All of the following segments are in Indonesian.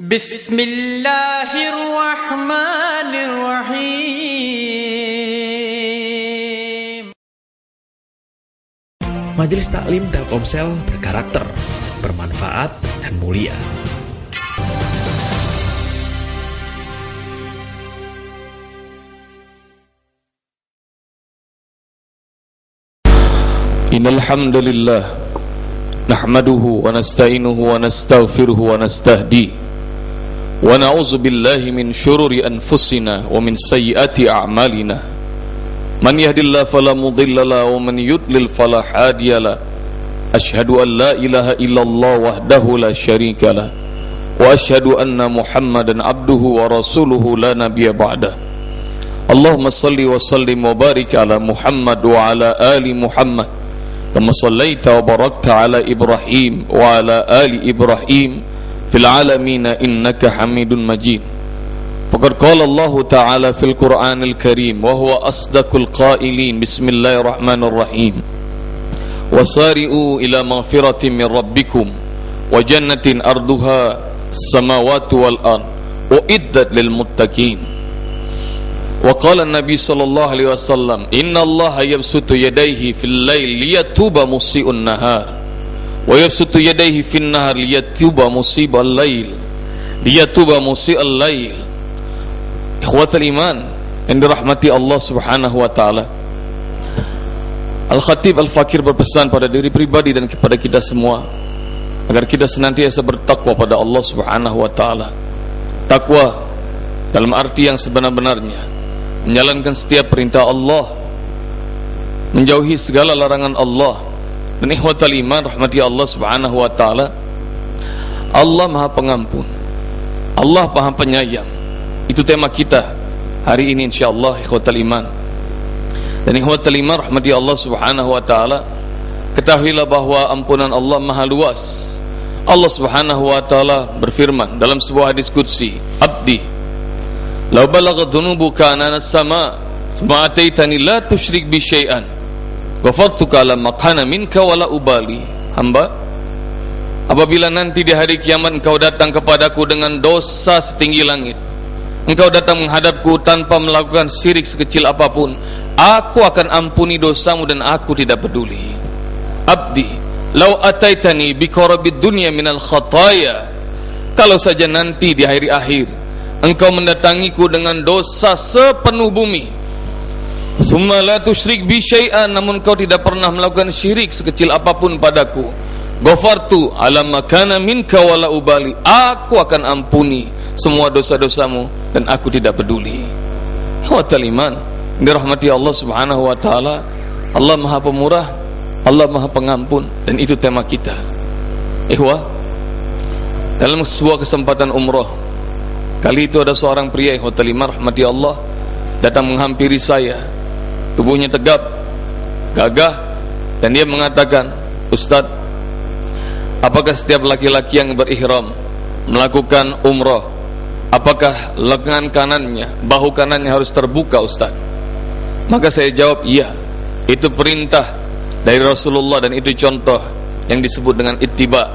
بسم الله الرحمن الرحيم Majelis Taklim Telkomsel berkarakter, bermanfaat, dan mulia. إن الحمد لله نحمده ونستعينه ونستغفره ونستهديه ونعوذ بالله من شرور أنفسنا ومن سيئات أعمالنا. من يهد الله فلا مضل له ومن يضلل فلا هادي له. أشهد أن لا إله إلا الله وحده لا شريك له. وأشهد أن محمدا عبده ورسوله لا نبي بعده. اللهم صل وسلم وبارك على محمد وعلى آل محمد كما صليت وباركت على إبراهيم وعلى آل إبراهيم في العالمين إنك حميد مجيد. فقد قال الله تعالى في القرآن الكريم وهو أصدق القائلين بسم الله الرحمن الرحيم. وسارئوا إلى مغفرة من ربكم وجنة أرضها السماوات والأرض أعدت للمتقين. وقال النبي صلى الله عليه وسلم إن الله يبسط يديه في الليل ليتوب مسيء النهار. wa yabsutu yadayhi fin nahar liyatuba musibal lail liyatuba musial lail ikhwatul iman yang dirahmati Allah Subhanahu wa taala Al-Khatib Al-Fakir berpesan pada diri pribadi dan kepada kita semua agar kita senantiasa bertakwa pada Allah Subhanahu wa taala. Takwa dalam arti yang sebenar-benarnya, menjalankan setiap perintah Allah, menjauhi segala larangan Allah, dan iman rahmati Allah subhanahu wa ta'ala. Allah maha pengampun. Allah maha penyayang. Itu tema kita hari ini insyaallah ikhwatal iman. Dan ikhwatal iman rahmati Allah subhanahu wa ta'ala. Ketahuilah bahwa ampunan Allah maha luas. Allah subhanahu wa ta'ala berfirman dalam sebuah hadis qudsi abdi Lau balagha dhunubuka anana sama Thumma ataitani la tushrik bi syai'an Ghafartuka ala maqana minka wala ubali. Hamba Apabila nanti di hari kiamat engkau datang kepadaku dengan dosa setinggi langit Engkau datang menghadapku tanpa melakukan syirik sekecil apa pun Aku akan ampuni dosamu dan aku tidak peduli. Abdi Lau ataitani bikorabid dunia minal khataya Kalau saja nanti di hari akhir engkau mendatangiku dengan dosa sepenuh bumi summa la tusyrik bi syai'an namun kau tidak pernah melakukan syirik sekecil apa pun padaku. Ghafartu ala makana minka wala ubali. Aku akan ampuni semua dosa-dosamu dan aku tidak peduli. Wa iman. Dirahmati Allah Subhanahu wa taala. Allah Maha Pemurah Allah Maha Pengampun dan itu tema kita. Ihwa dalam sebuah kesempatan umrah Kali itu ada seorang pria Hotel Imar rahmati Allah datang menghampiri saya. Tubuhnya tegap, gagah dan dia mengatakan, "Ustaz, apakah setiap laki-laki yang berihram melakukan umrah, apakah lengan kanannya, bahu kanannya harus terbuka, Ustaz?" Maka saya jawab, "Iya. Itu perintah dari Rasulullah dan itu contoh yang disebut dengan ittiba."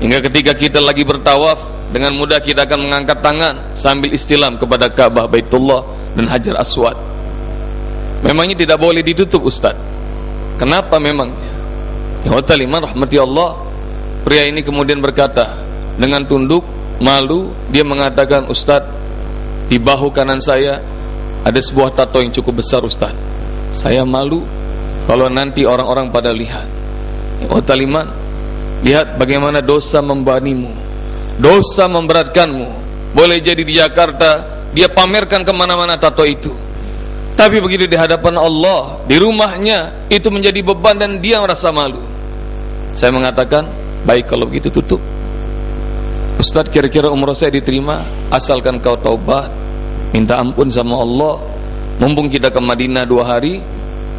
Hingga ketika kita lagi bertawaf dengan mudah kita akan mengangkat tangan sambil istilam kepada Ka'bah Baitullah dan Hajar Aswad. Memangnya tidak boleh ditutup Ustaz. Kenapa memangnya? Ya iman rahmati Allah. Pria ini kemudian berkata dengan tunduk malu dia mengatakan Ustaz di bahu kanan saya ada sebuah tato yang cukup besar Ustaz. Saya malu kalau nanti orang-orang pada lihat. Ya iman lihat bagaimana dosa membanimu dosa memberatkanmu boleh jadi di Jakarta dia pamerkan ke mana-mana tato itu tapi begitu di hadapan Allah di rumahnya itu menjadi beban dan dia merasa malu. Saya mengatakan baik kalau begitu tutup. Ustaz kira-kira umroh saya diterima asalkan kau taubat minta ampun sama Allah mumpung kita ke Madinah dua hari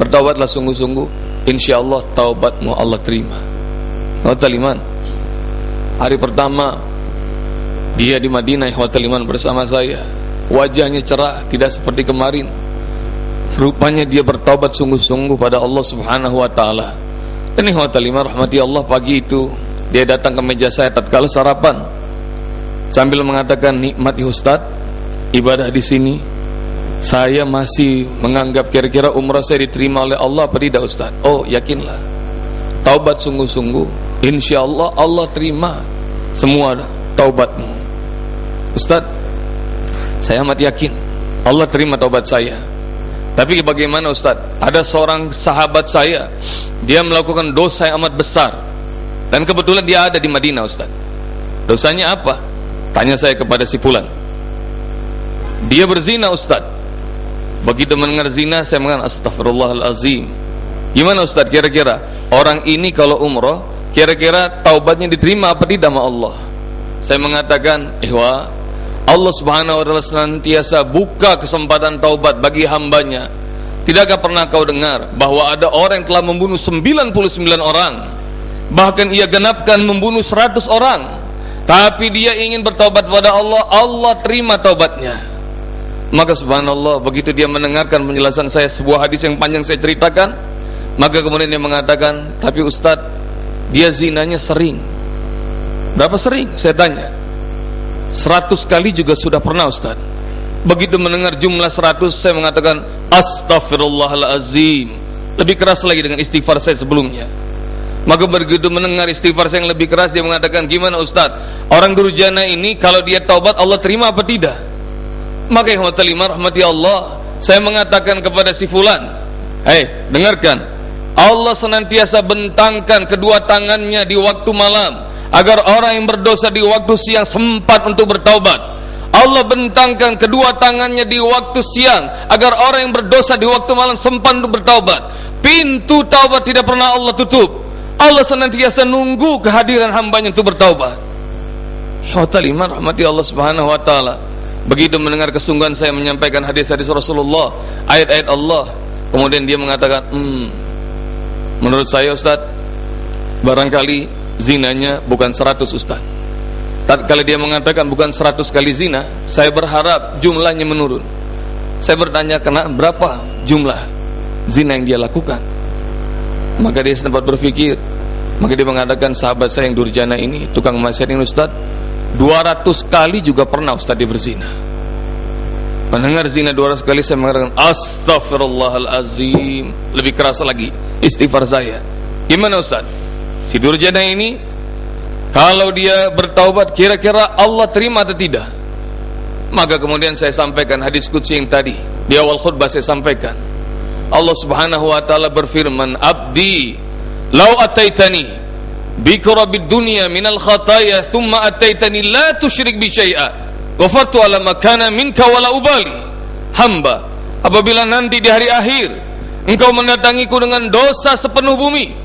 bertaubatlah sungguh-sungguh insya Allah taubatmu Allah terima. Taliman hari pertama dia di Madinah Ikhwatul Iman bersama saya. Wajahnya cerah Tidak seperti kemarin Rupanya dia bertaubat sungguh-sungguh pada Allah subhanahu wa ta'ala. Dan Ikhwatul Iman rahmati Allah pagi itu Dia datang ke meja saya tatkala sarapan. Sambil mengatakan nikmat ya Ustaz ibadah di sini. Saya masih menganggap kira-kira umrah saya diterima oleh Allah apa tidak Ustaz? Oh yakinlah. Taubat sungguh-sungguh insyaallah Allah terima semua taubatmu. Ustaz saya amat yakin Allah terima taubat saya tapi bagaimana Ustaz? Ada seorang sahabat saya dia melakukan dosa yang amat besar. Dan kebetulan dia ada di Madinah Ustaz. Dosanya apa? Tanya saya kepada si Fulan. Dia berzina Ustaz. Begitu mendengar zina saya mengatakan astagfirullahalazim. Gimana Ustaz kira-kira? Orang ini kalau umroh kira-kira taubatnya diterima apa tidak sama Allah? Saya mengatakan, "Ihwa, Allah Subhanahu wa taala senantiasa buka kesempatan taubat bagi hambanya. Tidakkah pernah kau dengar bahwa ada orang yang telah membunuh 99 orang? Bahkan ia genapkan membunuh 100 orang. Tapi dia ingin bertaubat pada Allah, Allah terima taubatnya. Maka subhanallah begitu dia mendengarkan penjelasan saya sebuah hadis yang panjang saya ceritakan Maka kemudian dia mengatakan Tapi Ustadz dia zinanya sering Berapa sering? Saya tanya Seratus kali juga sudah pernah Ustadz Begitu mendengar jumlah seratus saya mengatakan Astaghfirullahalazim. Lebih keras lagi dengan istighfar saya sebelumnya. Maka begitu mendengar istighfar saya yang lebih keras Dia mengatakan gimana Ustadz Orang durjana ini kalau dia taubat Allah terima apa tidak? Maka yang rahmati Allah. Saya mengatakan kepada si fulan Hei dengarkan. Allah senantiasa bentangkan kedua tangannya di waktu malam Agar orang yang berdosa di waktu siang sempat untuk bertaubat. Allah bentangkan kedua tangannya di waktu siang. Agar orang yang berdosa di waktu malam sempat untuk bertaubat. Pintu taubat tidak pernah Allah tutup. Allah senantiasa nunggu kehadiran hambanya untuk bertaubat. Ya rahmati Allah subhanahu wa ta'ala. Begitu mendengar kesungguhan saya menyampaikan hadis-hadis Rasulullah, ayat-ayat Allah, kemudian dia mengatakan, hmm, menurut saya Ustaz, barangkali zinanya bukan 100 Ustaz. Kalau dia mengatakan bukan 100 kali zina, saya berharap jumlahnya menurun. Saya bertanya, kena berapa jumlah zina yang dia lakukan? Maka dia sempat berpikir, maka dia mengatakan sahabat saya yang durjana ini, tukang maksiat ini Ustaz, 200 kali juga pernah Ustaz dia berzina mendengar zina 200 kali saya mengatakan Astaghfirullahalazim lebih keras lagi istighfar saya gimana Ustaz si durjana ini kalau dia bertaubat kira-kira Allah terima atau tidak? Maka kemudian saya sampaikan hadis qudsi yang tadi. Di awal khutbah saya sampaikan. Allah Subhanahu wa taala berfirman abdi lau ataitani bikra bid dunya minal khataya thumma ataitani la tusyrik bi syai'a ghafartu ala makana minka wala ubali. Hamba apabila nanti di hari akhir engkau mendatangiku dengan dosa sepenuh bumi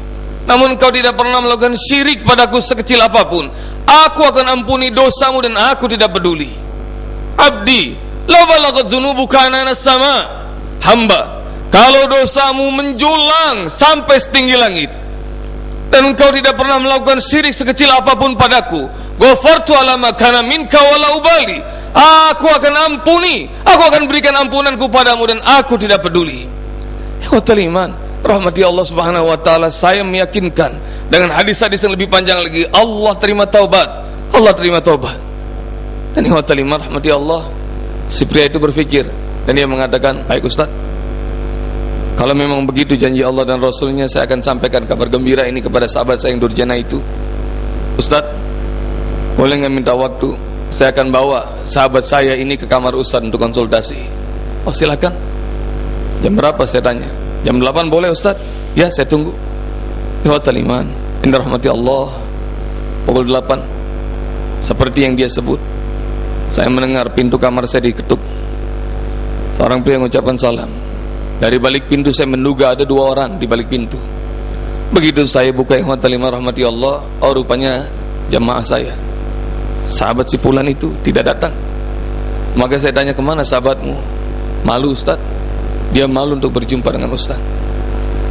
namun engkau tidak pernah melakukan syirik padaku sekecil apa pun. Aku akan ampuni dosamu dan aku tidak peduli. Abdi la balagat dzunubuka sama. Hamba kalau dosamu menjulang sampai setinggi langit dan engkau tidak pernah melakukan syirik sekecil apa pun padaku ghafartu ala makana minka wala ubali. Aku akan ampuni aku akan berikan ampunanku padamu dan aku tidak peduli. Ikhwatal iman rahmati Allah subhanahu wa ta'ala saya meyakinkan dengan hadis-hadis yang lebih panjang lagi Allah terima taubat. Allah terima taubat. Dan ikhwatal iman rahmati Allah si pria itu berpikir dan dia mengatakan baik Ustaz kalau memang begitu janji Allah dan Rasulnya Saya akan sampaikan kabar gembira ini kepada sahabat saya yang durjana itu. Ustaz Boleh nggak minta waktu? Saya akan bawa sahabat saya ini ke kamar Ustaz untuk konsultasi. Oh silakan. Jam berapa? Saya tanya Jam 8 boleh Ustaz Ya saya tunggu Ikhwatal iman Indah rahmati Allah Pukul 8 Seperti yang dia sebut Saya mendengar pintu kamar saya diketuk Seorang pria mengucapkan salam dari balik pintu saya menduga ada dua orang di balik pintu. Begitu saya buka ikhwan lima rahmati Allah, oh rupanya jamaah saya. Sahabat si Fulan itu tidak datang. Maka saya tanya ke mana sahabatmu? Malu Ustaz. Dia malu untuk berjumpa dengan Ustaz.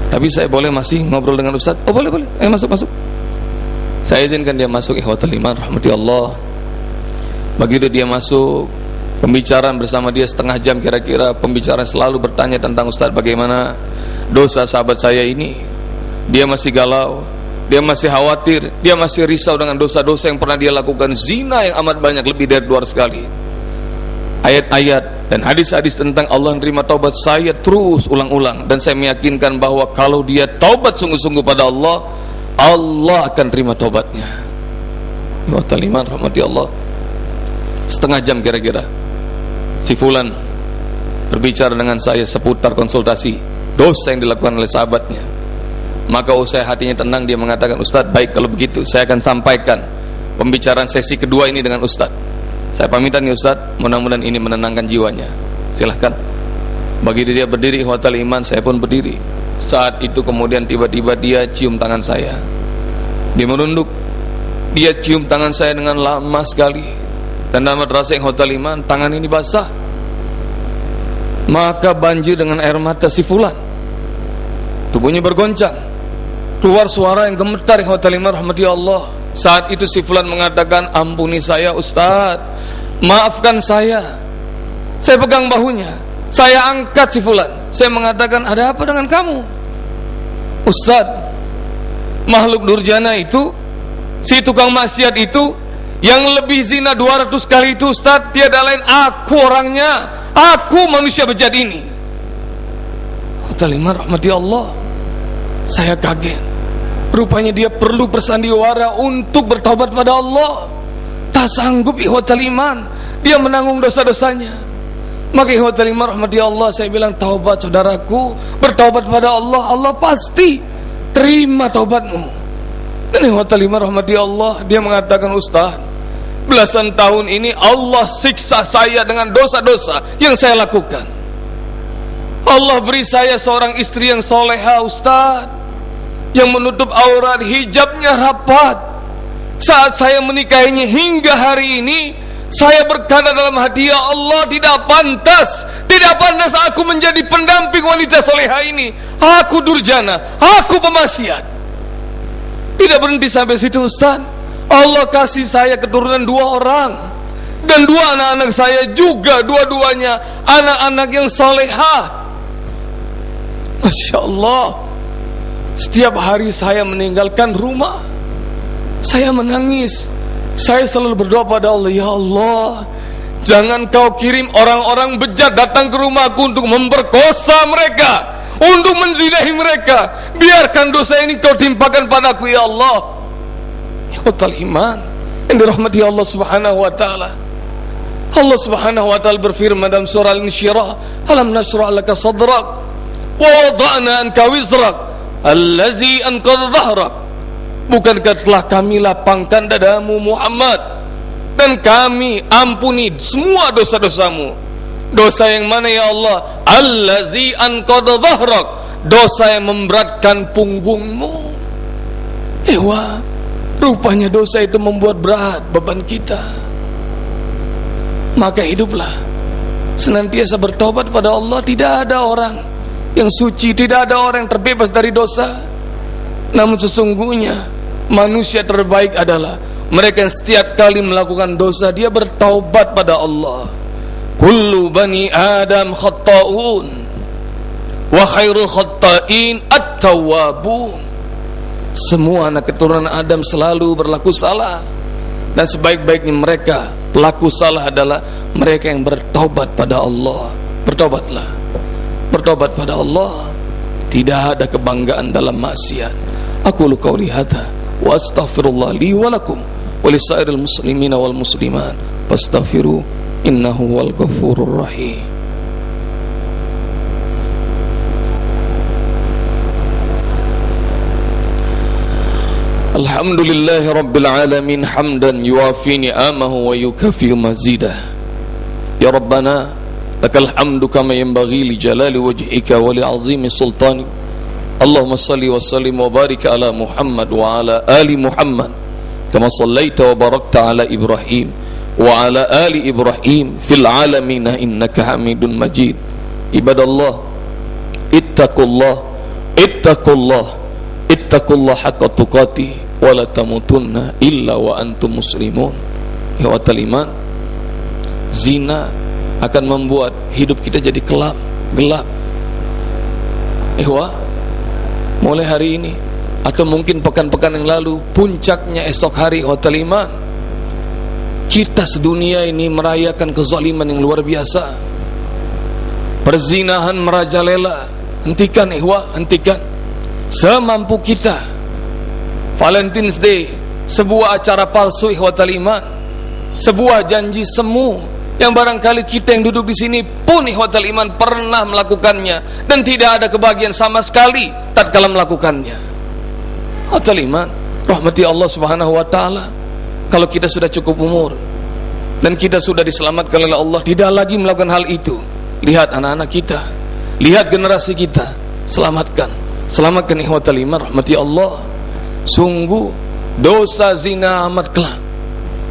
Tapi saya boleh masih ngobrol dengan Ustaz? Oh boleh boleh. Eh masuk masuk. Saya izinkan dia masuk ikhwan lima rahmati Allah. Begitu dia masuk, Pembicaraan bersama dia setengah jam kira-kira Pembicaraan selalu bertanya tentang Ustaz bagaimana dosa sahabat saya ini Dia masih galau dia masih khawatir, dia masih risau dengan dosa-dosa yang pernah dia lakukan, zina yang amat banyak lebih dari dua kali. Ayat-ayat dan hadis-hadis tentang Allah menerima taubat saya terus ulang-ulang dan saya meyakinkan bahwa kalau dia taubat sungguh-sungguh pada Allah, Allah akan terima taubatnya. Wa taliman rahmati Allah. Setengah jam kira-kira. Si fulan berbicara dengan saya seputar konsultasi dosa yang dilakukan oleh sahabatnya maka usai hatinya tenang dia mengatakan Ustadz baik kalau begitu saya akan sampaikan pembicaraan sesi kedua ini dengan Ustadz saya pamitan nih Ustadz mudah-mudahan ini menenangkan jiwanya. Silahkan. Bagi dia berdiri hotel iman saya pun berdiri. Saat itu kemudian tiba-tiba dia cium tangan saya. Dia merunduk. Dia cium tangan saya dengan lama sekali. Dan terasa yang hotel iman tangan ini basah. Maka banjir dengan air mata si fulan. Tubuhnya bergoncang. Keluar suara yang gemetar yang kalimah rahmati Allah. Saat itu si fulan mengatakan ampuni saya Ustaz maafkan saya. Saya pegang bahunya. Saya angkat si fulan. Saya mengatakan ada apa dengan kamu? Ustaz makhluk durjana itu si tukang maksiat itu yang lebih zina 200 kali itu Ustaz tiada lain aku orangnya. Aku manusia bejat ini. Kalimah rahmati Allah. Saya kaget. Rupanya dia perlu bersandiwara untuk bertobat pada Allah. Tak sanggup ihwatal iman. Dia menanggung dosa-dosanya. Maka ihwatal iman rahmati Allah. Saya bilang taubat saudaraku. Bertobat pada Allah. Allah pasti terima taubatmu. Dan ihwatal iman rahmati Allah. Dia mengatakan Ustaz. Belasan tahun ini Allah siksa saya dengan dosa-dosa yang saya lakukan. Allah beri saya seorang istri yang soleha Ustaz yang menutup aurat hijabnya rapat saat saya menikahinya hingga hari ini saya berkata dalam hati ya Allah tidak pantas tidak pantas aku menjadi pendamping wanita soleha ini. Aku durjana aku pemasiat tidak berhenti sampai situ Ustaz. Allah kasih saya keturunan dua orang. Dan dua anak-anak saya juga dua-duanya anak-anak yang soleha. Masya Allah. Setiap hari saya meninggalkan rumah Saya menangis. Saya selalu berdoa pada Allah Ya Allah Jangan kau kirim orang-orang bejat datang ke rumahku Untuk memperkosa mereka Untuk menzinahi mereka. Biarkan dosa ini kau timpakan padaku Ya Allah. Ya Allah iman Yang dirahmati Allah subhanahu wa ta'ala. Allah subhanahu wa ta'ala berfirman dalam surah Al-Insyirah Alam nasrah laka sadrak Wa wada'na anka wizrak Allazi anqadha dhahrak Bukankah telah kami lapangkan dadamu Muhammad? Dan kami ampuni semua dosa-dosamu. Dosa yang mana ya Allah? Allazi anqadha dhahrak. Dosa yang memberatkan punggungmu. Ewa Rupanya dosa itu membuat berat beban kita. Maka hiduplah. Senantiasa bertobat pada Allah. Tidak ada orang yang suci, tidak ada orang yang terbebas dari dosa. Namun sesungguhnya manusia terbaik adalah mereka yang setiap kali melakukan dosa dia bertaubat pada Allah. Kullu bani Adam khatta'un wa khairul khatta'in at-tawwabun. Semua anak keturunan Adam selalu berlaku salah dan sebaik-baiknya mereka pelaku salah adalah mereka yang bertobat pada Allah. Bertobatlah bertobat pada Allah tidak ada kebanggaan dalam maksiat aku lu qauli hadza وأستغفر الله لي ولكم ولسائر المسلمين والمسلمات فاستغفروا إنه هو الغفور الرحيم. الحمد لله رب العالمين حمدا يوافي نعمه ويكافئ مزيده. يا ربنا لك الحمد كما ينبغي لجلال وجهك ولعظيم سلطانك. اللهم صل وسلم وبارك على محمد وعلى آل محمد كما صليت وباركت على إبراهيم وعلى آل إبراهيم في العالمين إنك حميد مجيد عباد الله اتقوا الله اتقوا الله اتقوا الله حق تقاته ولا تموتن إلا وأنتم مسلمون يا الإيمان zina akan membuat hidup kita jadi gelap, gelap. Ehwa, mulai hari ini atau mungkin pekan-pekan yang lalu puncaknya esok hari hotel iman kita sedunia ini merayakan kezaliman yang luar biasa. Perzinahan merajalela hentikan ihwa hentikan. Semampu kita Valentine's Day sebuah acara palsu ihwatal iman sebuah janji semu yang barangkali kita yang duduk di sini pun ihwatal iman pernah melakukannya. Dan tidak ada kebahagiaan sama sekali tatkala melakukannya. Atau iman rahmati Allah Subhanahu wa taala. Kalau kita sudah cukup umur dan kita sudah diselamatkan oleh Allah tidak lagi melakukan hal itu. Lihat anak-anak kita lihat generasi kita. Selamatkan selamatkan ihwatal iman rahmati Allah. Sungguh dosa zina amat kelak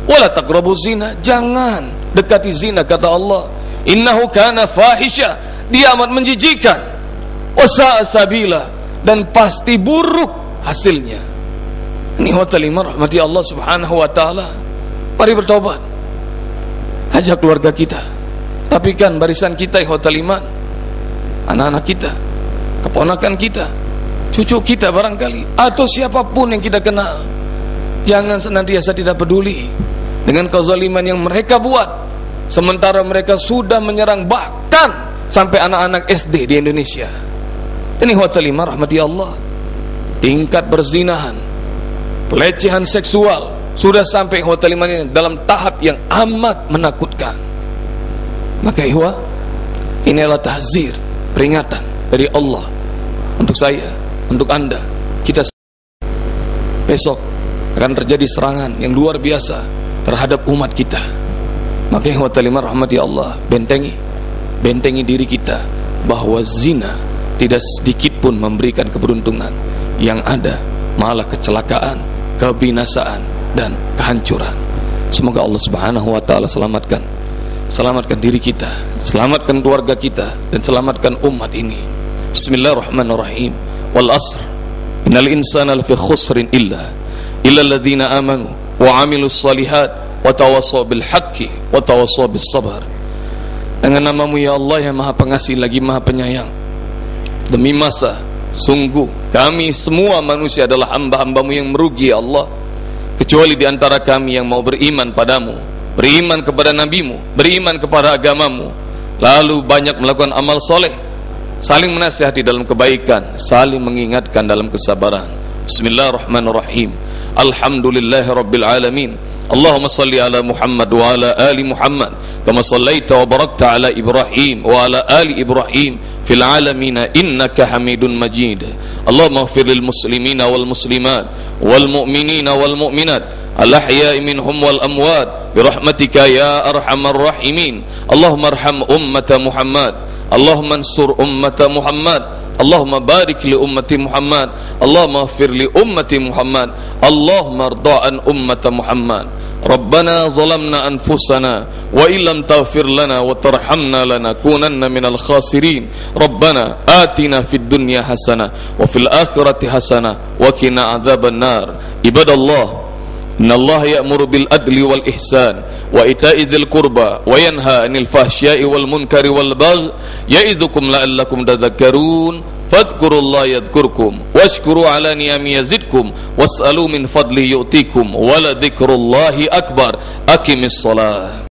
wala taqrabu zina. Jangan dekati zina kata Allah. Innahu kana fahisha. Dia amat menjijikan. Wasa sabila. Dan pasti buruk hasilnya. Ini hotel lima rahmati Allah subhanahu wa ta'ala. Mari bertobat. Ajak keluarga kita. Rapikan barisan kita hotel iman. Anak-anak kita. Keponakan kita. Cucu kita barangkali. Atau siapa pun yang kita kenal. Jangan senantiasa tidak peduli dengan kezaliman yang mereka buat sementara mereka sudah menyerang bahkan sampai anak-anak SD di Indonesia ini hotel lima rahmati Allah tingkat berzinahan, pelecehan seksual sudah sampai hotel iman ini dalam tahap yang amat menakutkan. Maka ihwa, ini adalah tahzir, peringatan dari Allah untuk saya, untuk anda. Kita besok akan terjadi serangan yang luar biasa terhadap umat kita. Maka ihwa talimah rahmati Allah, bentengi, bentengi diri kita bahwa zina tidak sedikit pun memberikan keberuntungan yang ada malah kecelakaan, kebinasaan dan kehancuran. Semoga Allah Subhanahu wa taala selamatkan selamatkan diri kita, selamatkan keluarga kita dan selamatkan umat ini. Bismillahirrahmanirrahim. Wal asr. Innal insana lafi khusrin illa illa amanu bil haqqi wa tawassaw bis sabr. Dengan namamu ya Allah yang Maha Pengasih lagi Maha Penyayang. Demi masa Sungguh kami semua manusia adalah hamba-hambamu yang merugi ya Allah Kecuali di antara kami yang mau beriman padamu Beriman kepada nabimu Beriman kepada agamamu Lalu banyak melakukan amal soleh Saling menasihati dalam kebaikan Saling mengingatkan dalam kesabaran Bismillahirrahmanirrahim الحمد لله رب العالمين. اللهم صل على محمد وعلى آل محمد كما صليت وبركت على إبراهيم وعلى آل إبراهيم في العالمين إنك حميد مجيد. اللهم اغفر للمسلمين والمسلمات والمؤمنين والمؤمنات الأحياء منهم والأموات برحمتك يا أرحم الراحمين. اللهم ارحم أمة محمد اللهم انصر أمة محمد اللهم بارك لأمة محمد اللهم اغفر لأمة محمد اللهم ارضى عن أمة محمد ربنا ظلمنا أنفسنا وإن لم تغفر لنا وترحمنا لنكونن من الخاسرين ربنا آتنا في الدنيا حسنة وفي الآخرة حسنة وكنا عذاب النار عباد الله إن الله يأمر بالعدل والإحسان وإيتاء ذي القربى وينهى عن الفحشاء والمنكر والبغي يعظكم لعلكم تذكرون فاذكروا الله يذكركم واشكروا على نعم يزدكم واسألوا من فضله يؤتيكم ولذكر الله أكبر أقم الصلاة